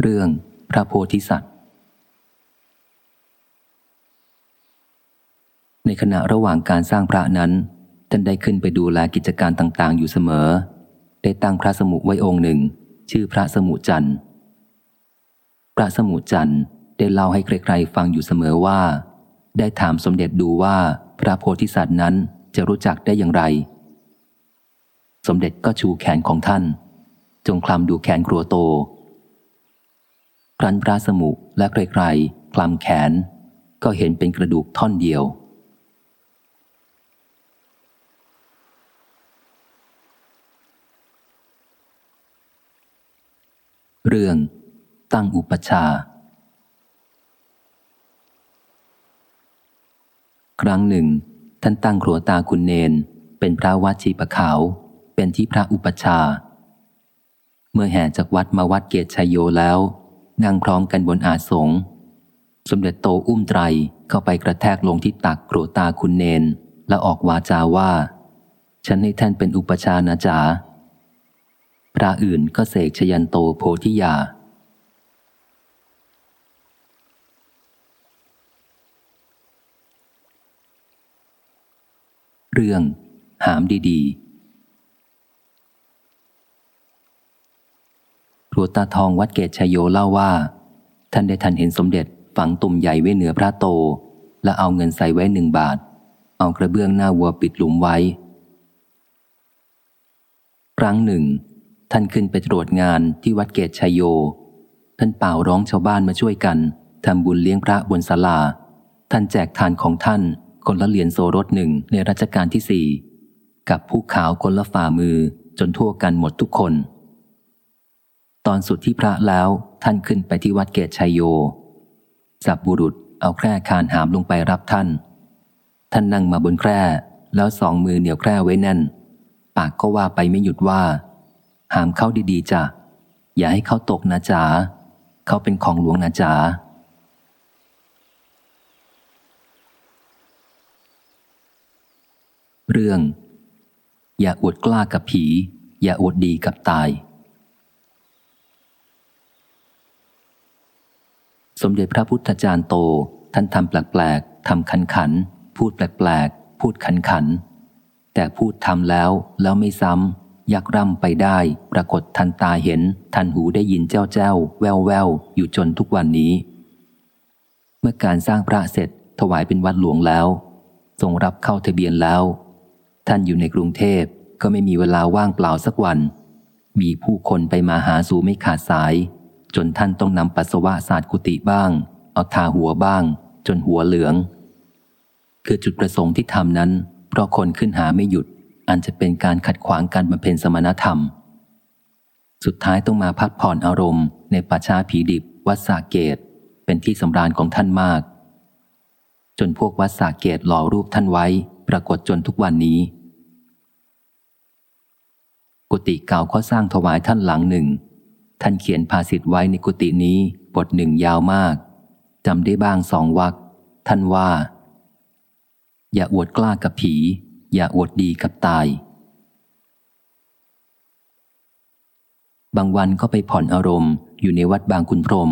เรื่องพระโพธิสัตว์ ในขณะระหว่างการสร้างพระนั้น ท่านได้ขึ้นไปดูแลกิจการต่างๆ อยู่เสมอ ได้ตั้งพระสมุไว้องค์หนึ่ง ชื่อพระสมุจันทร์ พระสมุจันทร์ได้เล่าให้ใครๆฟังอยู่เสมอว่า ได้ถามสมเด็จดูว่าพระโพธิสัตว์นั้นจะรู้จักได้อย่างไร สมเด็จก็ชูแขนของท่าน จงคลำดูแขนครัวโต รั้นพระสมุและใครๆคลำแขน ก็เห็นเป็นกระดูกท่อนเดียว เรื่อง ตั้งอุปชา ครั้งหนึ่ง ท่านตั้งครัวตาคุณเนน เป็นพระวัดชีปะขาว เป็นที่พระอุปชา เมื่อแห่จากวัดมาวัดเกตชัยโยแล้ว นั่งพร้อมกันบนอาสงสมเด็จโตอุ้มไตรเข้าไปกระแทกลงที่ตักโกรตาคุณเนน และออกวาจาว่า ฉันให้ท่านเป็นอุปชานะจ๋าพระอื่นก็เสกชยันโตโพธิยา เรื่อง หามดี ๆ ครัวตาทองวัดเกตชยโยเล่าว่า ท่านได้ทันเห็นสมเด็จฝังตุ่มใหญ่ไว้เหนือพระโต และเอาเงินใส่ไว้หนึ่งบาท เอากระเบื้องหน้าวัวปิดหลุมไว้ ครั้งหนึ่ง ท่านขึ้นไปตรวจงานที่วัดเกตชยโย ท่านเป่าร้องชาวบ้านมาช่วยกันทำบุญเลี้ยงพระบนศาลา ท่านแจกทานของท่านคนละเหรียญโซรถหนึ่งในรัชกาลที่สี่กับผู้ขาวคนละฝ่ามือจนทั่วกันหมดทุกคน ตอนสุดที่พระแล้วท่านขึ้นไปที่วัดเกตชัยโยจับบุรุษเอาแคร่คานหามลงไปรับท่าน ท่านนั่งมาบนแคร่แล้วสองมือเหนียวแคร่ไว้แน่น ปากก็ว่าไปไม่หยุดว่า หามเขาดีๆจ้ะ อย่าให้เขาตกนะจ๋าเขาเป็นของหลวงนะจ๋าเรื่อง อย่าอวดกล้ากับผี อย่าอวดดีกับตาย สมเด็จพระพุทธจารย์โต ท่านทำแปลกๆทำขันขัน พูดแปลกๆ พูดขันขัน แต่พูดทำแล้วแล้วไม่ซ้ำ ยักร่ำไปได้ ปรากฏทันตาเห็น ทันหูได้ยินเจ้าเจ้าแววแววอยู่จนทุกวันนี้ เมื่อการสร้างพระเสร็จถวายเป็นวัดหลวงแล้ว ทรงรับเข้าทะเบียนแล้ว ท่านอยู่ในกรุงเทพก็ไม่มีเวลาว่างเปล่าสักวัน มีผู้คนไปมาหาสู่ไม่ขาดสาย จนท่านต้องนำปัสสาวะสาดกุฏิบ้าง เอาทาหัวบ้าง จนหัวเหลือง คือจุดประสงค์ที่ทำนั้น เพราะคนขึ้นหาไม่หยุด อันจะเป็นการขัดขวางการบำเพ็ญสมณธรรม สุดท้ายต้องมาพักผ่อนอารมณ์ ในป่าช้าผีดิบ วัดสาเกต เป็นที่สำราญของท่านมาก จนพวกวัดสาเกตหล่อรูปท่านไว้ ปรากฏจนทุกวันนี้ กุฏิเก่าเขาสร้างถวายท่านหลังหนึ่ง ท่านเขียนภาษิตไว้ในกุฏินี้บทหนึ่งยาวมากจำได้บ้างสองวักท่านว่า อย่าอวดกล้ากับผี อย่าอวดดีกับตาย บางวันก็ไปผ่อนอารมณ์อยู่ในวัดบางคุณพรม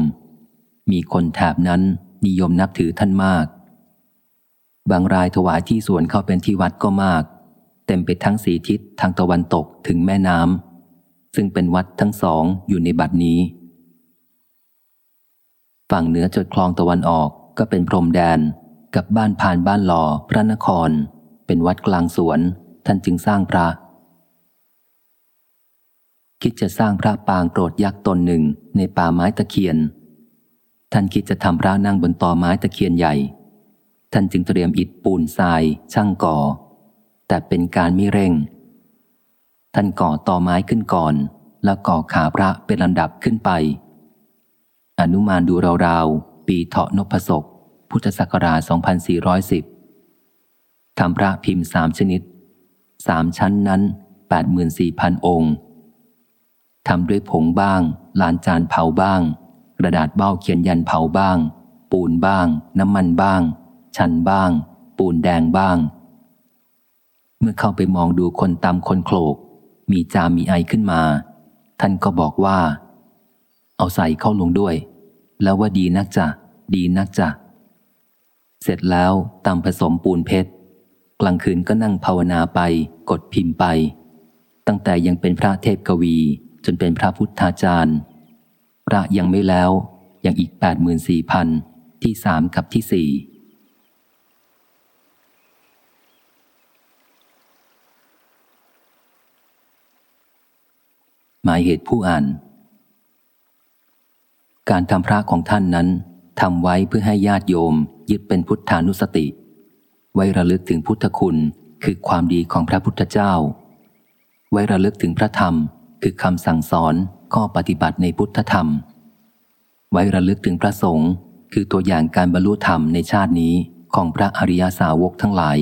มีคนแถบนั้นนิยมนับถือท่านมาก บางรายถวายที่สวนเข้าเป็นที่วัดก็มาก เต็มไปทั้งสีทิศทางตะวันตกถึงแม่น้ำ ซึ่งเป็นวัดทั้งสองอยู่ในบัดนี้ ฝั่งเหนือจดคลองตะวันออกก็เป็นพรมแดนกับบ้านผ่านบ้านหล่อพระนคร เป็นวัดกลางสวน ท่านจึงสร้างพระ คิดจะสร้างพระปางโปรดยักษ์ตนหนึ่งในป่าไม้ตะเคียน ท่านคิดจะทำพระนั่งบนตอไม้ตะเคียนใหญ่ ท่านจึงเตรียมอิฐปูนทรายช่างก่อ แต่เป็นการไม่เร่ง ท่านก่อต่อไม้ขึ้นก่อน แล้วก่อขาพระเป็นลำดับขึ้นไป อนุมานดูราวๆ ปีเถาะนพศก พุทธศักราช 2410 ทำพระพิมพ์สามชนิด สามชั้นนั้น 84,000 องค์ทำด้วยผงบ้าง ลานจานเผาบ้าง กระดาษเบ้าเขียนยันเผาบ้าง ปูนบ้าง น้ำมันบ้าง ชันบ้าง ปูนแดงบ้าง เมื่อเข้าไปมองดูคนตามคนโคลก มีจามีไอขึ้นมา ท่านก็บอกว่า เอาใส่เข้าลงด้วย แล้วว่าดีนักจะดีนักจะเสร็จแล้วตำผสมปูนเพชร กลางคืนก็นั่งภาวนาไป กดพิมพ์ไป ตั้งแต่ยังเป็นพระเทพกวี จนเป็นพระพุทธาจารย์พระยังไม่แล้วยังอีกแปดหมื่นสี่พันที่สามกับที่สี่ หมายเหตุผู้อ่าน การทำพระของท่านนั้นทำไว้เพื่อให้ญาติโยมยึดเป็นพุทธานุสติ ไว้ระลึกถึงพุทธคุณคือความดีของพระพุทธเจ้า ไว้ระลึกถึงพระธรรมคือคำสั่งสอนข้อปฏิบัติในพุทธธรรม ไว้ระลึกถึงพระสงฆ์คือตัวอย่างการบรรลุธรรมในชาตินี้ของพระอริยาสาวกทั้งหลาย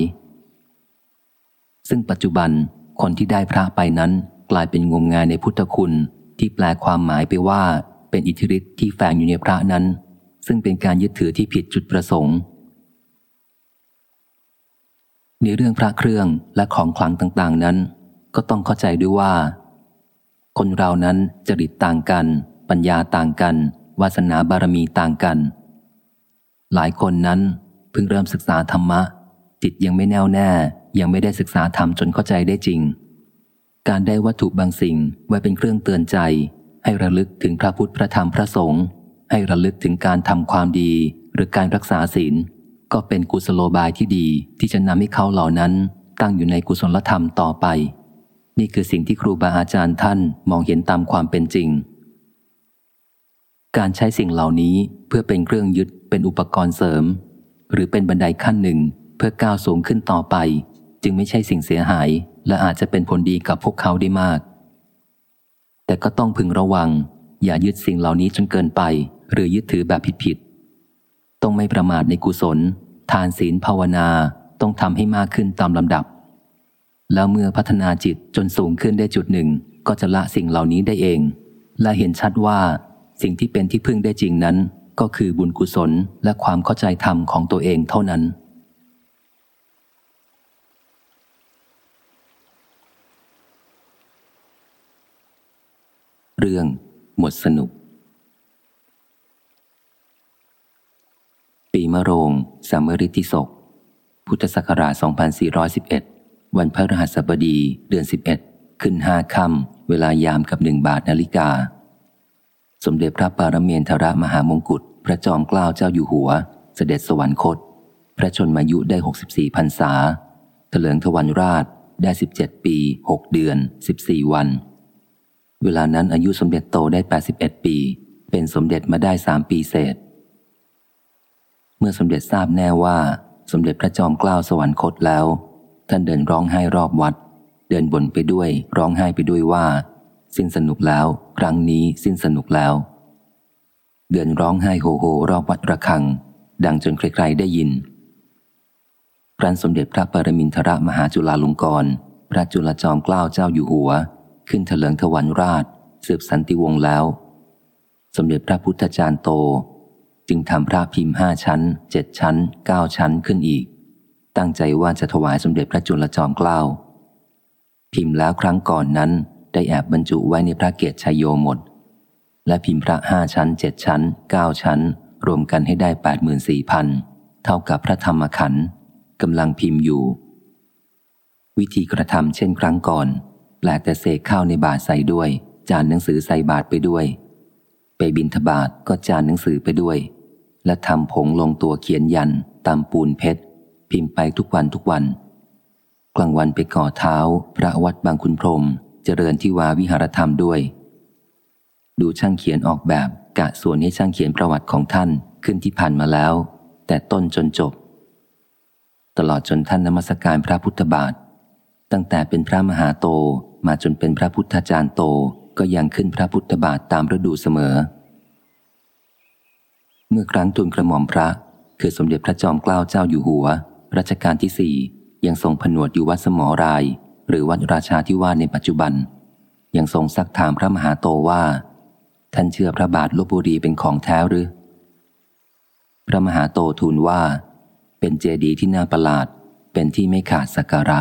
ซึ่งปัจจุบันคนที่ได้พระไปนั้น กลายเป็นงมงายในพุทธคุณที่แปลความหมายไปว่าเป็นอิทธิฤทธิ์ที่แฝงอยู่ในพระนั้น ซึ่งเป็นการยึดถือที่ผิดจุดประสงค์ ในเรื่องพระเครื่องและของขลังต่างๆนั้น ก็ต้องเข้าใจด้วยว่า คนเรานั้นจริตต่างกัน ปัญญาต่างกัน วาสนาบารมีต่างกัน หลายคนนั้นเพิ่งเริ่มศึกษาธรรมะ จิตยังไม่แน่วแน่ยังไม่ได้ศึกษาธรรมจนเข้าใจได้จริง การได้วัตถุบางสิ่งไว้เป็นเครื่องเตือนใจ ให้ระลึกถึงพระพุทธพระธรรมพระสงฆ์ให้ระลึกถึงการทำความดีหรือการรักษาศีล ก็เป็นกุศโลบายที่ดีที่จะนำให้เขาเหล่านั้นตั้งอยู่ในกุศลธรรมต่อไป นี่คือสิ่งที่ครูบาอาจารย์ท่านมองเห็นตามความเป็นจริง การใช้สิ่งเหล่านี้เพื่อเป็นเครื่องยึดเป็นอุปกรณ์เสริม หรือเป็นบันไดขั้นหนึ่งเพื่อก้าวสูงขึ้นต่อไป จึงไม่ใช่สิ่งเสียหาย และอาจจะเป็นผลดีกับพวกเขาได้มาก แต่ก็ต้องพึงระวัง อย่ายึดสิ่งเหล่านี้จนเกินไป หรือยึดถือแบบผิดๆต้องไม่ประมาทในกุศล ทานศีลภาวนาต้องทำให้มากขึ้นตามลำดับ แล้วเมื่อพัฒนาจิตจนสูงขึ้นได้จุดหนึ่ง ก็จะละสิ่งเหล่านี้ได้เอง และเห็นชัดว่า สิ่งที่เป็นที่พึ่งได้จริงนั้น ก็คือบุญกุศลและความเข้าใจธรรมของตัวเองเท่านั้น เรื่องหมดสนุก ปีมะโรงสามฤทธิศก พุทธศักราช 2411 วันพระรหัสบดีเดือน 11 ขึ้นห้าค่ำเวลายามกับหนึ่งบาทนาฬิกา สมเด็จพระปารเมนทรมหามงกุฎพระจอมเกล้าเจ้าอยู่หัว เสด็จสวรรคต พระชนมายุได้ 64พรรษาเถลิงทวันราชได้ 17 ปี 6 เดือน 14 วัน เวลานั้นอายุสมเด็จโตได้ 81 ปี เป็นสมเด็จมาได้สามปีเศษ เมื่อสมเด็จทราบแน่ว่า สมเด็จพระจอมเกล้าสวรรคตแล้ว ท่านเดินร้องไห้รอบวัด เดินบ่นไปด้วย ร้องไห้ไปด้วยว่า สิ้นสนุกแล้ว ครั้งนี้สิ้นสนุกแล้ว เดินร้องไห้โฮโฮรอบวัดระฆัง ดังจนใครๆได้ยินครั้นสมเด็จพระปรมินทรมหาจุฬาลงกรณพระจุลจอมเกล้าเจ้าอยู่หัว ขึ้นเถลิงถวันราชสืบสันติวงศ์แล้ว สมเด็จพระพุทธจารย์โต จึงทำพระพิมพ์ห้าชั้นเจ็ดชั้นเก้าชั้นขึ้นอีก ตั้งใจว่าจะถวายสมเด็จพระจุลจอมเกล้าพิมพ์แล้วครั้งก่อนนั้นได้แอบบรรจุไว้ในพระเกศชัยโยหมด และพิมพ์พระห้าชั้นเจ็ดชั้นเก้าชั้น รวมกันให้ได้แปดหมื่นสี่พันเท่ากับพระธรรมขันธ์กำลังพิมพ์อยู่ วิธีกระทำเช่นครั้งก่อน แปลแต่เศษข้าวในบาทใส่ด้วย จานหนังสือใส่บาทไปด้วย ไปบินทบาทก็จานหนังสือไปด้วย และทำผงลงตัวเขียนยันตามปูนเพชร พิมพ์ไปทุกวันทุกวัน กลางวันไปก่อเท้า พระวัดบางคุณพรม เจริญที่วาวิหารธรรมด้วย ดูช่างเขียนออกแบบกะส่วนให้ช่างเขียนประวัติของท่านขึ้นที่ผ่านมาแล้ว แต่ต้นจนจบ ตลอดจนท่านนมัสการพระพุทธบาท ตั้งแต่เป็นพระมหาโต มาจนเป็นพระพุทธาจารย์โตก็ยังขึ้นพระพุทธบาทตามฤดูเสมอ เมื่อครั้งทูลกระหม่อมพระ คือสมเด็จพระจอมเกล้าเจ้าอยู่หัว รัชกาลที่สี่ยังทรงผนวดอยู่วัดสมอราย หรือวัดราชาที่ว่าในปัจจุบัน ยังทรงซักถามพระมหาโตว่า ท่านเชื่อพระบาทลบบุรีเป็นของแท้หรือ พระมหาโตทูลว่า เป็นเจดีย์ที่น่าประหลาด เป็นที่ไม่ขาดสักการะ